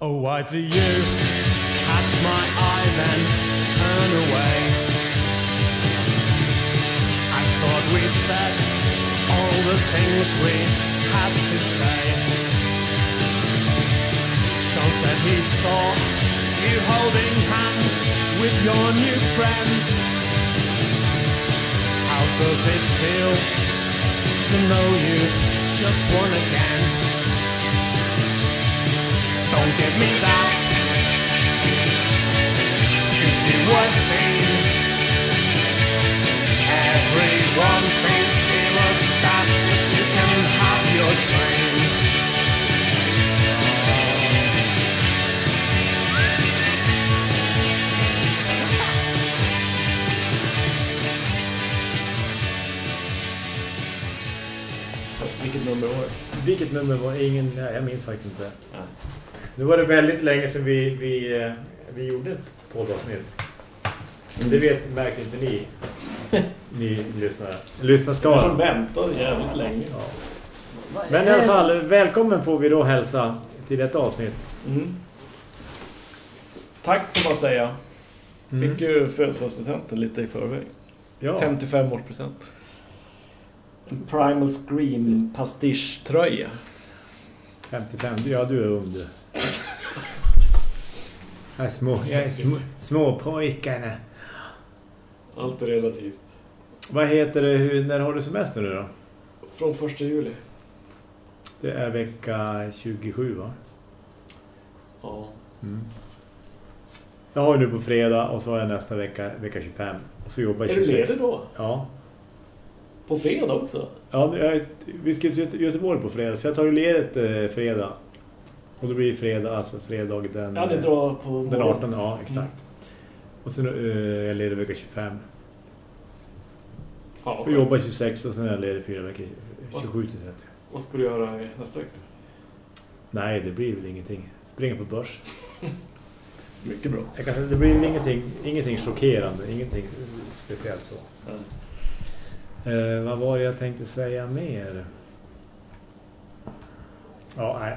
Oh, why do you catch my eye then turn away? I thought we said all the things we had to say. Sean said he saw you holding hands with your new friend. How does it feel to know you just won again? Don't give me that. Cause you were seen. Everyone thinks he looks daft, but you can have your dream. Vilket nummer var det? Vilket nummer var ingen... Nej, jag minns faktiskt inte. Nej. Nu var det väldigt länge sedan vi, vi, eh, vi gjorde ett poddavsnitt. Mm. Det vet, märker inte ni. Ni lyssnare. Jag Lyssnarskaran. som väntade jävligt länge. Ja. Men i alla fall, välkommen får vi då hälsa till ett avsnitt. Mm. Tack får man säga. Mm. Fick ju födelsedagspresenten lite i förväg. Ja. 55-årspresent. En Primal Scream pastischtröja. 55. Ja, du är ung är små, är små, små pojkarna. Allt är relativt. Vad heter det? Hur, när har du semester nu då? Från första juli. Det är vecka 27 va? Ja. Mm. Jag har ju nu på fredag och så har jag nästa vecka, vecka 25. Och så jobbar jag Är du 26. ledig då? Ja. På fredag också? ja jag, är- vi ska till Göte- Göteborg på fredag. Så jag tar ju ledigt eh, fredag. Och då blir det fredag, alltså fredag den, Ja, det eh, drar på den morgon. 18. Ja, exakt. Mm. Och sen eh, är jag ledig vecka 25. Fan, Och jobbar 26 och sen är jag ledig fyra veckor. Vad- 27 till 30. Vad ska du göra nästa vecka? Nej, det blir väl ingenting. Springa på börs. Mycket bra. Jag kan, det blir ingenting, ingenting chockerande. Ingenting speciellt så. Ja. Eh, vad var det jag tänkte säga mer? Ja, nej.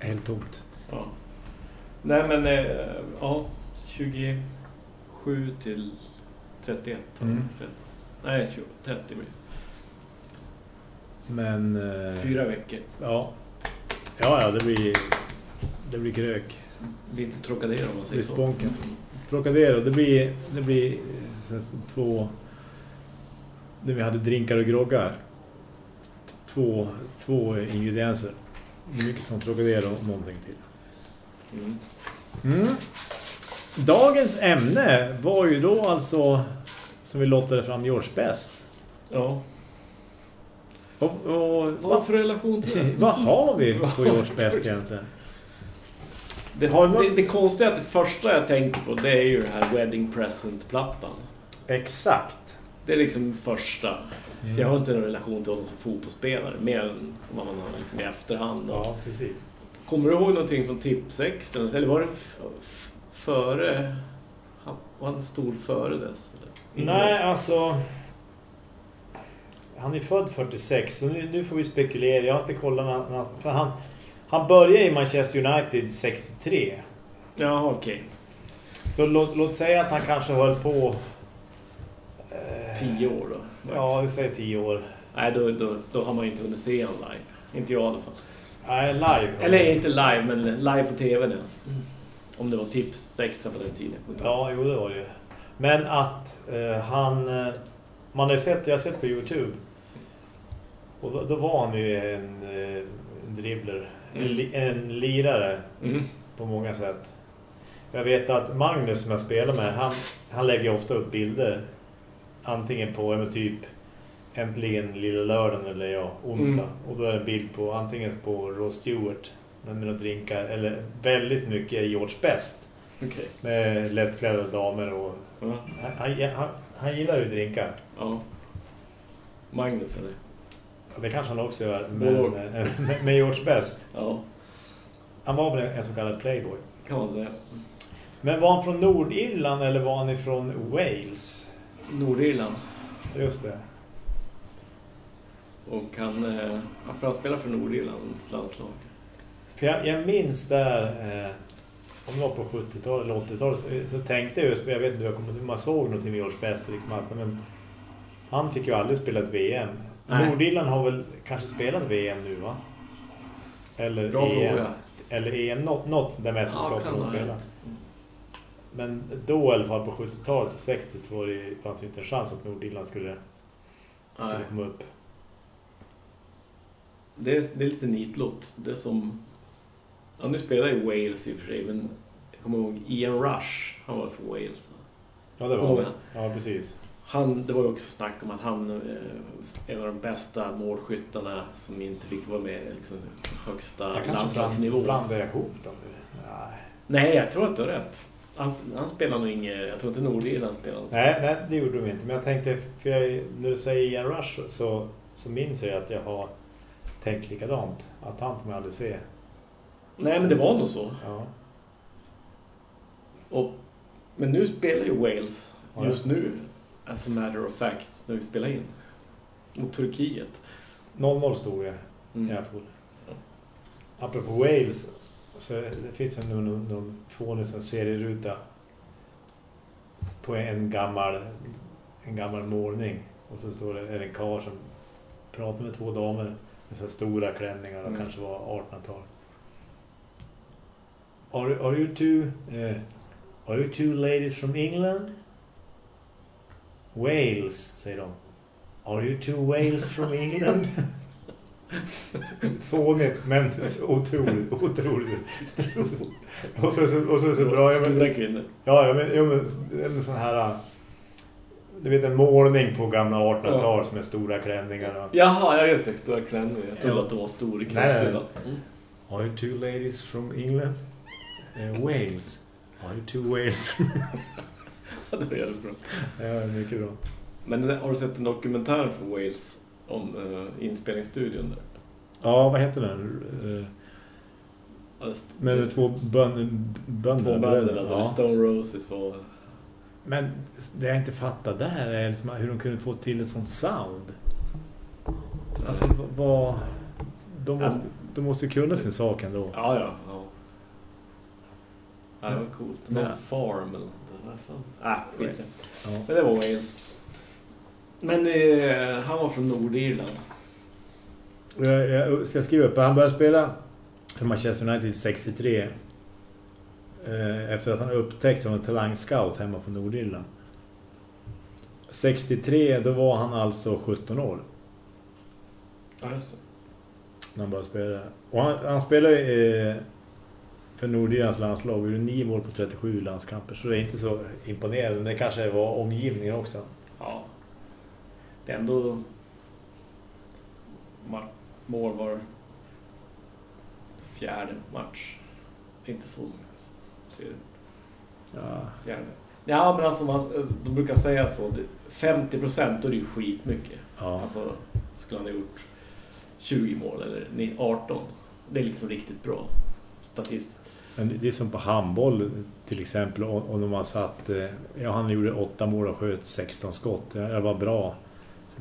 Helt tomt. Ja. Nej men, eh, ja. 27 till 31. Mm. 30. Nej, 20, 30 blir. Men... Eh, Fyra veckor. Ja. Ja, ja, det blir... Det blir krök. Lite Trocadero om man säger så. sponken. Trocadero, det blir... Det blir eh, två... När vi hade drinkar och groggar. Två, två ingredienser. Mycket som Trocadero och någonting till. Mm. Mm. Dagens ämne var ju då alltså som vi lottade fram George Best. Ja. Och, och, Vad för relation till det? vad har vi på George Best egentligen? Det, Har du det, det konstiga att det första jag tänker på det är ju den här Wedding Present-plattan. Exakt. Det är liksom första. Mm. För jag har inte någon relation till honom som fotbollsspelare. Mer än vad man har liksom i efterhand. Ja, precis. Kommer du ihåg någonting från Tips Extra? Eller var det före... han- Var han stor före dess? eller? Nej, dess? alltså... Han är född 46 så nu, nu får vi spekulera. Jag har inte kollat när, för han, han började i Manchester United 63. Jaha, okej. Så låt, låt säga att han kanske höll på... eh, Tio år då. Ja, vi säger 10 år. Nej, då, då, då har man ju inte hunnit se honom live. Inte jag i alla fall. Nej, live. Eller inte live, men live på tv ens. Om det var Tips Extra på den tiden. Ja, jo det var det ju. Men att eh, han... eh, Man har sett, jag har sett på Youtube. Och då, då var han ju en, eh, en dribbler. En, Mm. li, en lirare Mm. på många sätt. Jag vet att Magnus som jag spelar med, han, han lägger ofta upp bilder. Antingen på men typ Äntligen lilla lördagen eller ja, onsdag. Mm. Och då är det en bild på antingen på Ross Stewart med några drinkar eller väldigt mycket George Best. Okej. Med lättklädda damer och Ja. han, han, han, han gillar ju drinkar. ja. Magnus eller? Det kanske han också gör. Men, eh, med, med George Best. Ja, Han var väl en så kallad playboy. kan man säga. Men var han från Nordirland eller var han ifrån Wales? Nordirland. Just det. Och han, eh, ja, för han spelar för Nordirlands landslag. För jag, jag minns där, eh, om det var på 70-talet eller 80-talet, så, så tänkte jag just, jag vet inte hur jag kommer, man såg någonting med George Best liksom, men han fick ju aldrig spela ett VM. Nej. Nordirland har väl kanske spelat VM nu va? Eller Bra EM. fråga. Eller EM, något, något där mästerskapet ha spelat. Men då i alla fall på 70-talet och 60 så var det, fanns det inte en chans att Nordirland skulle, skulle komma upp. Det är, det är lite nitlott. Det är som... Ja, nu spelar ju Wales i och för sig, men jag kommer ihåg Ian Rush. Han var från Wales. Ja, det var det. Ja, precis. Han, det var ju också snack om att han eh, en av de bästa målskyttarna som inte fick vara med liksom, högsta Jag kanske landslagsnivå. bland, blandar ihop dem. Nej. Nej, jag tror att du har rätt. Han, han spelar nog inget... Jag tror inte Nordirland spelar något. nej, nej, det gjorde de inte. Men jag tänkte, för jag, när du säger Ian Rush så, så minns jag att jag har tänkt likadant. Att han får man aldrig se. Nej, men det var nog så. Ja. Och, men nu spelar ju Wales Ja, just nu, as a matter of fact, när vi spelar in. Mot Turkiet. 0-0 stod det Mm. i alla fall. Apropå Wales så det finns en någon, någon fånig sån serieruta på en gammal en gammal målning och så står det är det en karl som pratar med två damer med så stora klänningar och Mm. kanske var 1800-tal. Are, are you two eh, are you two ladies from England? Wales, säger de. Are you two Wales from England? Fånigt, men otroligt, otroligt. och, så, så, och så är det så bra. Ja, men, Stora kvinnor. ja, ja, men, ja, men en sån här... Du vet en målning på gamla 1800-tal som är stora klänningar. Och, Jaha, ja just det. Stora klänningar. Jag trodde Ja. att de var stora i Nej, nej. kroppshyddan. Mm. Are you two ladies from England? Eh, Wales. Are you two Wales? det var jävligt bra. ja, mycket bra. Men har du sett en dokumentär från Wales om uh, inspelningsstudion där? Ja, vad heter den? Eh, Ja, det st- Med de två bön, bönder. Två bönder. Ja. Stone Roses var... Men det jag inte fattar där är liksom hur de kunde få till ett sånt sound. Alltså vad... De måste, de måste ju kunna sin sak ändå. Ja, ja. ja. Ja, det var coolt. Någon farm eller något sånt där. Ah, skit det. Ja. Men det var Wales. Men eh, han var från Nordirland. Jag, jag ska skriva upp. Han började spela för Manchester United 63. Eh, efter att han upptäckt som en talangscout hemma på Nordirland. 63, då var han alltså 17 år. Ja, just det. när han började spela. Och han, han spelade eh, för Nordirlands landslag och gjorde nio mål på 37 landskamper. Så det är inte så imponerande. Men det kanske var omgivningen också. Ja. Det är ändå... Mål var fjärde match. Inte så. Tredje, Ja. fjärde. Ja, men alltså man, de brukar säga så. det- 50 procent, då är det ju skitmycket. ja. Alltså, skulle han ha gjort 20 mål eller ni- 18. Det är liksom riktigt bra statistiskt. Men det är som på handboll till exempel. När man satt... Eh, ja, han gjorde åtta mål och sköt 16 skott. Det var bra.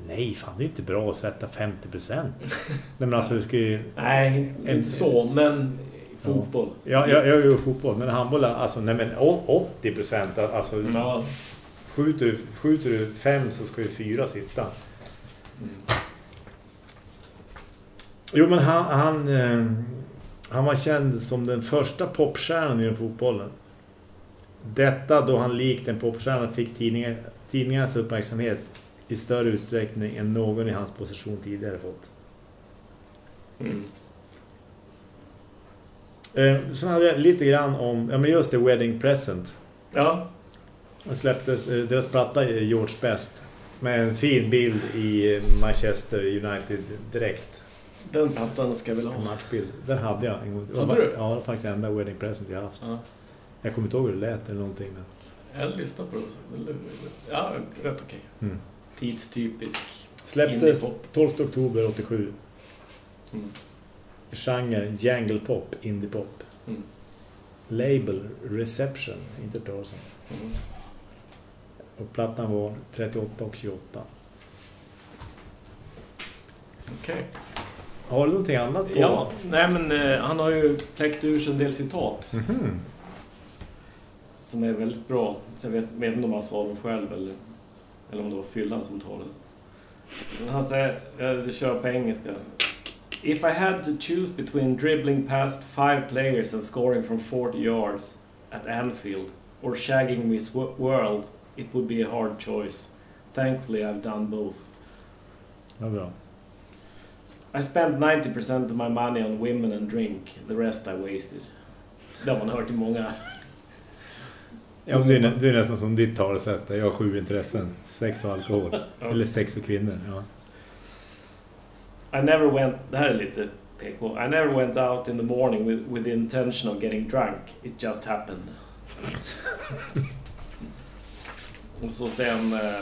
Nej, fan det är inte bra att sätta 50 procent. Nej, men alltså du ska ju... Nej, En- inte så, men i fotboll. Ja, jag, jag gör fotboll. Men handboll, alltså nej men å- 80 procent. Alltså Ja. skjuter, skjuter du fem så ska ju fyra sitta. Mm. Jo, men han, han, eh, han var känd som den första popstjärnan i fotbollen. Detta då han likt en popstjärna fick tidningar, tidningarnas uppmärksamhet i större utsträckning än någon i hans position tidigare fått. Mm. Eh, så hade jag lite grann om, ja men just det, Wedding Present. Ja, Det släpptes eh, deras platta eh, George Best med en fin bild i eh, Manchester United direkt. den plattan ska jag En ha. matchbild. Den hade jag en gång. Hade du? Ja, det var faktiskt enda wedding present jag haft. Ja. Jag kommer inte ihåg hur det lät eller någonting. Men... Jag lyssnar på det. Ja, rätt okej. Mm. Tidstypisk. Släpptes Indie-pop. 12 oktober 87. Mm. Genre jangle pop, indie pop. Mm. Label Reception, inte Tarzan. Mm. Och plattan var 38 och 28. Okej. Har du någonting annat på? Ja, nej men eh, han har ju kläckt ur sig en del citat Mhm. som är väldigt bra. Så jag vet, vet inte om han sa dem själv eller, eller om det var Fyllan som talade. Men han säger, jag kör på engelska. If I had to choose between dribbling past five players and scoring from 40 yards at Anfield or shagging Miss Wo- World, it would be a hard choice. Thankfully I've done both. Ja, bra. I spent 90% of my money on women and drink. The rest I wasted. Det har man hört i många... Ja, men det, är, nä- det är nästan som ditt talesätt. Jag har sju intressen. Sex och alkohol. Eller sex och kvinnor. Ja. I never went... Det här är lite PK. I never went out in the morning with, with the intention of getting drunk. It just happened. Och så han... eh,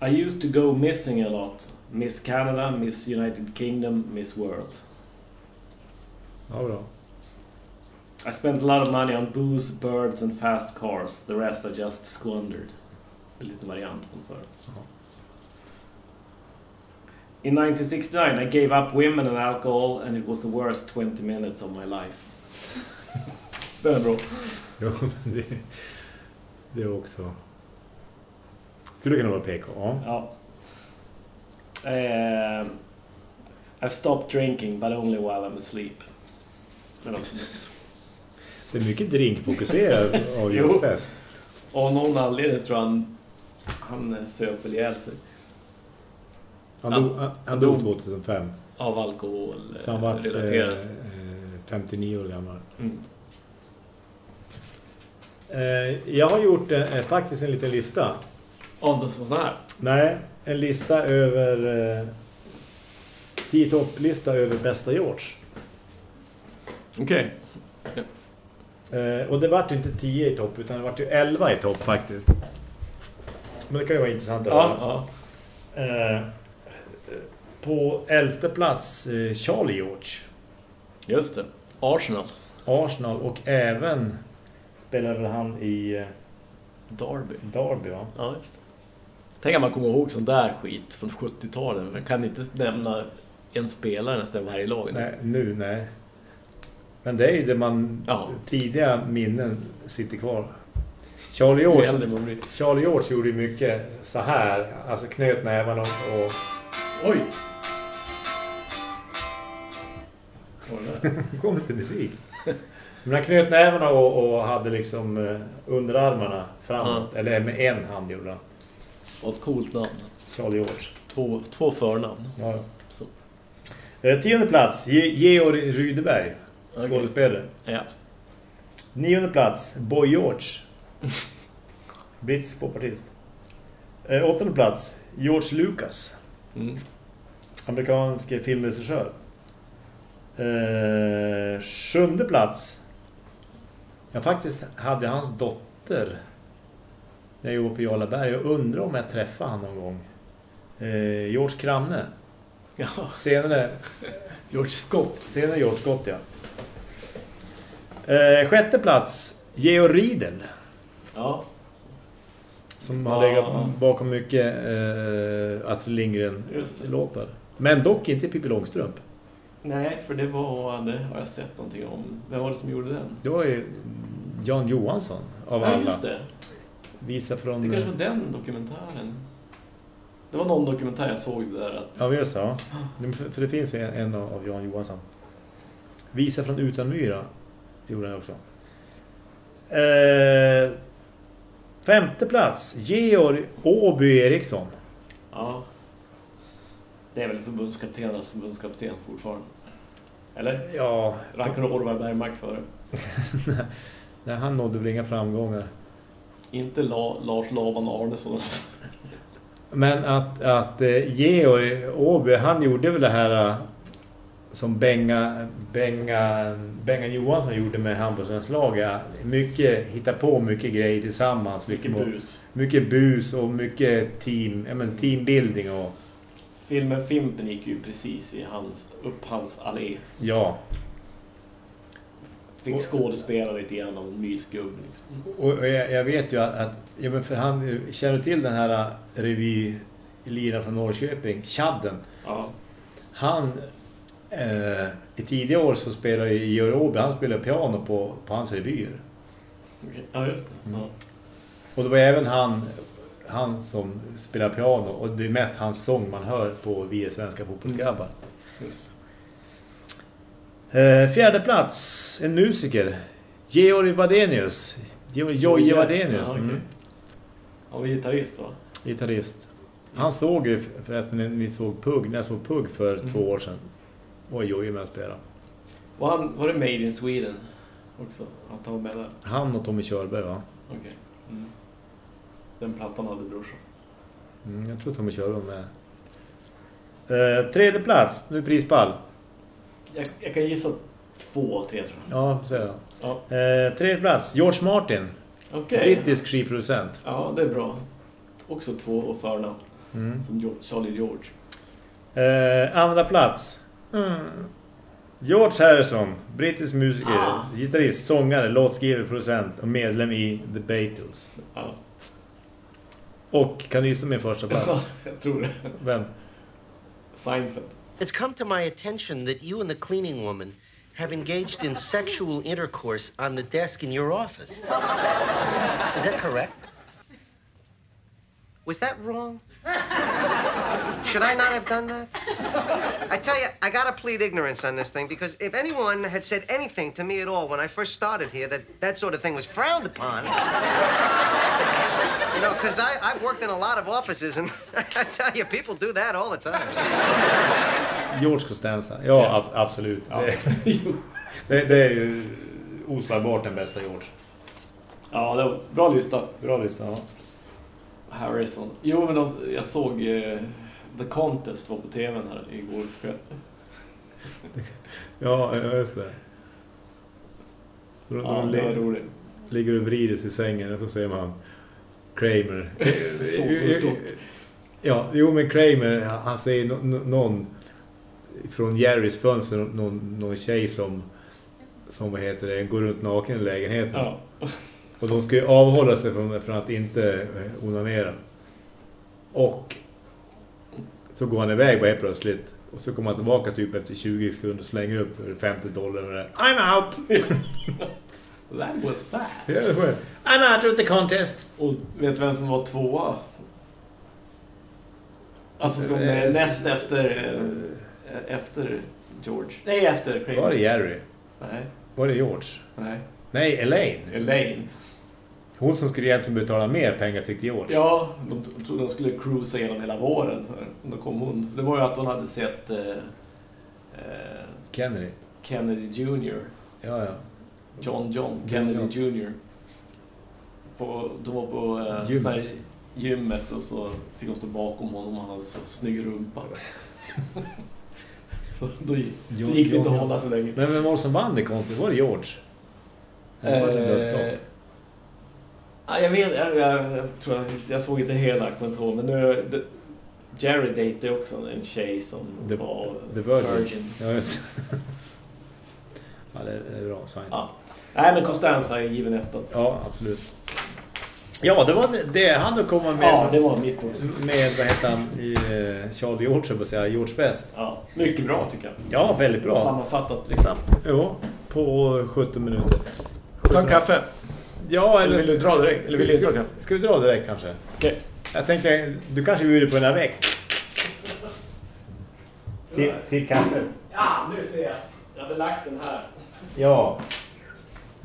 I used to go missing a lot. Miss Canada, Miss United Kingdom, Miss World. ja, bra. I spent a lot of money on booze, birds and fast cars. The rest I just squandered. Det är lite variant den förra. Jaha. In 1969 I gave up women and alcohol and it was the worst 20 minutes of my life. det är bra. Jo, det, det är också... Skulle kunna vara PK. Ja. Eh, I've stopped drinking but only while I'm asleep. Men också, Det är mycket drinkfokuserat av Jo. Joe Fest. av någon anledning tror jag han, han eh, söp väl ihjäl sig Han, dog, han, han dog 2005. av alkohol eh, Så han var relaterat. eh, 59 år gammal. Mm. Eh, jag har gjort eh, faktiskt en liten lista. Av sådana här? Nej, en lista över... Eh, 10 topplista över bästa George. Okej. Eh, och det vart ju inte 10 i topp utan det vart ju 11 i topp faktiskt. Men det kan ju vara intressant att Ja, ja. Eh, på elfte plats eh, Charlie George. Just det. Arsenal. Arsenal och även spelade han i Derby. Derby va? Ja, just. Tänk att man kommer ihåg sån där skit från 70-talet. Man kan inte nämna en spelare nästan varje lag. Nej, nu nej. Men det är ju det man Ja. tidiga minnen sitter kvar. Charlie George. Charlie George gjorde mycket så här, alltså knöt nävarna och, och Oj! Det kom lite musik. Men han knöt nävarna och, och hade liksom eh, underarmarna framåt, eller med en hand gjorde han. Vad ett coolt namn. Charlie George. Två, två förnamn. Ja. ja. Så. Eh, tionde plats, Ge- Georg Rydeberg. Skådespelare. Ja. Nionde plats, Boy George. Brittisk popartist. Eh, åttonde plats, George Lucas. Mm. Amerikansk filmregissör. Eh, sjunde plats. Jag faktiskt hade hans dotter när jag jobbade på Jarlaberg. Jag undrar om jag träffade han någon gång. Eh, George Kramne. Ja. Senare, George Scott. senare George Scott, ja. Eh, sjätte plats, Georg Riedel. Ja. Som Ja. har legat bakom mycket eh, Astrid. Lindgren-låtar. Men dock inte Pippi Långstrump. Nej, för det var... Det har jag sett någonting om. Vem var det som gjorde den? Det var ju Jan Johansson av Ja, alla. just det. Visa från... Det kanske var den dokumentären. Det var någon dokumentär jag såg där att... Ja, just det. Ja. För, det finns ju en, av Jan Johansson. Visa från Utanmyra gjorde han också. Eh, femte plats. Georg Åby Eriksson. Ja. Det är väl förbundskaptenernas förbundskapten fortfarande. Eller? Ja, Rankar Orvar Bergmark före. nej, han nådde väl inga framgångar. Inte La Lars Laban Arnesson. Men att, att eh, Georg Åby, han gjorde väl det här eh, som Benga, Benga, Benga Johansson gjorde med handbollslandslaget. Mycket, hitta på mycket grejer tillsammans. Mycket liksom, bus. Mycket bus och mycket team, men teambuilding och Filmen Fimpen gick ju precis i hans, upp hans allé. ja. Fick skådespela lite grann av en mysgubb. Liksom. Och och jag, jag vet ju att, att ja, men för han känner till den här revy liraren från Norrköping, Chadden. Ja. Han, eh, i tidiga år så spelade i Georg Åby, han spelade piano på, på hans revyer. Ja, just det. Mm. Ja. Och det var även han, han som spelar piano och det är mest hans sång man hör på Vi är svenska fotbollsgrabbar. Just. Eh, fjärde plats, en musiker. Georg Vadenius. Georg Joje Vadenius. Ja, okej. Mm. Han var gitarrist va? Gitarrist. Han såg ju förresten vi såg Pugg, när jag såg Pugg för Mm. två år sedan. Och Joje med att spela. Var, han, var det Made in Sweden också? Att han var med där? Han och Tommy Körberg va? Okej. Mm. Den plattan hade brorsan. Mm, jag tror Tommy Körberg var med. Eh, tredje plats, nu prispall. Jag, jag kan gissa två av tre tror jag. Ja, så det. Ja. Eh, tredje plats, George Martin. Okej. Brittisk skivproducent. Ja, det är bra. Också två förnamn. Mm. Som Charlie George. Eh, andra plats. Mm. George Harrison, brittisk musiker, Ah. gitarrist, sångare, låtskrivare, producent och medlem i The Beatles. Ja. Och kan du gissa min första plats? jag tror det. Vem? Seinfeld. It's come to my attention that you and the cleaning woman have engaged in sexual intercourse on the desk in your office. Is that correct? Was that wrong? Should I not have done that? I tell you, I gotta plead ignorance on this thing because if anyone had said anything to me at all when I first started here that that sort of thing was frowned upon, you know, because I've worked in a lot of offices and I tell you, people do that all the time. George Costanza. Ja, Ja. ab- absolut. Ja. Det, det, är ju oslagbart den bästa George. ja, det var bra lista. Bra lista, ja. Harrison. Jo, men de, jag såg eh, The Contest var på tvn här igår kväll. Ja, just det. Då, Ja, då det var li- roligt. ligger och vrider sig i sängen och så ser man Kramer. Så, stort. Ja, jo men Kramer, han säger någon från Jerrys fönster, någon, någon tjej som som vad heter det, går runt naken i lägenheten. Ja. Och de ska ju avhålla sig från, från att inte eh, onanera. Och så går han iväg bara helt plötsligt. Och så kommer han tillbaka typ efter 20 sekunder och slänger upp 50 dollar och det. I'm out! That was fast. I'm out of the contest! Och vet du vem som var tvåa? Alltså som Eh, eh, näst efter eh, efter George. Nej, efter Kramer. Var det Jerry? Nej, Var det George? nej. Nej, Elaine. Elaine. Hon som skulle egentligen betala mer pengar tyckte George. Ja, de trodde de skulle cruisa genom hela våren. Då kom hon. Det var ju att hon hade sett eh, eh, Kennedy. Kennedy Jr. Ja, ja. John John John Kennedy Jr. På, de var på eh, Gym. så här, gymmet och så fick hon stå bakom honom och han hade så snygg rumpa. så då gick, då John- gick det inte John- att hålla sig länge. Men vem var det som vann det kontot? Var det George? Eller var det Eh? Ja, jag vet, jag, jag, jag tror jag, jag såg inte hela, ihåg, men nu, det, Jerry dejtade också en tjej som The- var The Virgin. virgin. Ja, just Ja, det är, bra. Sign. Ja. Nej, men Costanza är given etta. Ja, absolut. Ja, det var det, han att komma med. Ja, det var mitt också. Med, vad heter han, i eh, Charlie George, jag säga, George Best. Ja, mycket bra tycker jag. Ja, väldigt bra. Sammanfattat liksom. Jo, på 17 minuter. Ta en kaffe. Ja, eller... Eller vill du dra direkt? Eller vill du inte ska, kaffe? ska vi dra direkt kanske? Okej. Jag tänkte, du kanske bjuder på en avec. Till, till kaffet. Ja, nu ser jag. Jag hade lagt den här. Ja,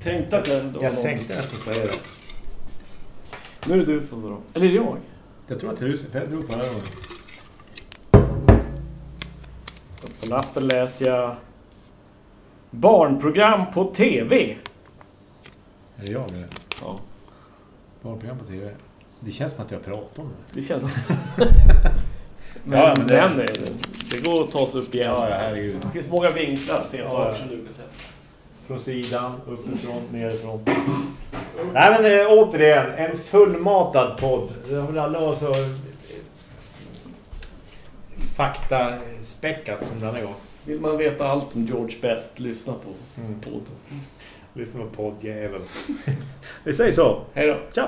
Tänkte att den var jag någon- tänkte nästan säga det. Nu är det du som dra. Eller är det jag? Jag tror att det är du som jag drog förra gången. På lappen läser jag Barnprogram på TV. Är det jag eller? Ja, Barnprogram på tv. Det känns som att jag pratar om det. det känns som... men Ja, men det- den är, det går att ta sig upp igen. Ja, ja, herregud. Det finns många vinklar, se Ja, saker som du kan säga. Från sidan, uppifrån, nerifrån. Nej men eh, återigen, en fullmatad podd. Det har väl aldrig varit så eh, faktaspäckat som denna gång. Vill man veta allt om George Best, lyssna på Mm. podd. Lyssna på poddjävel. Vi säger så. Hej då. Ciao!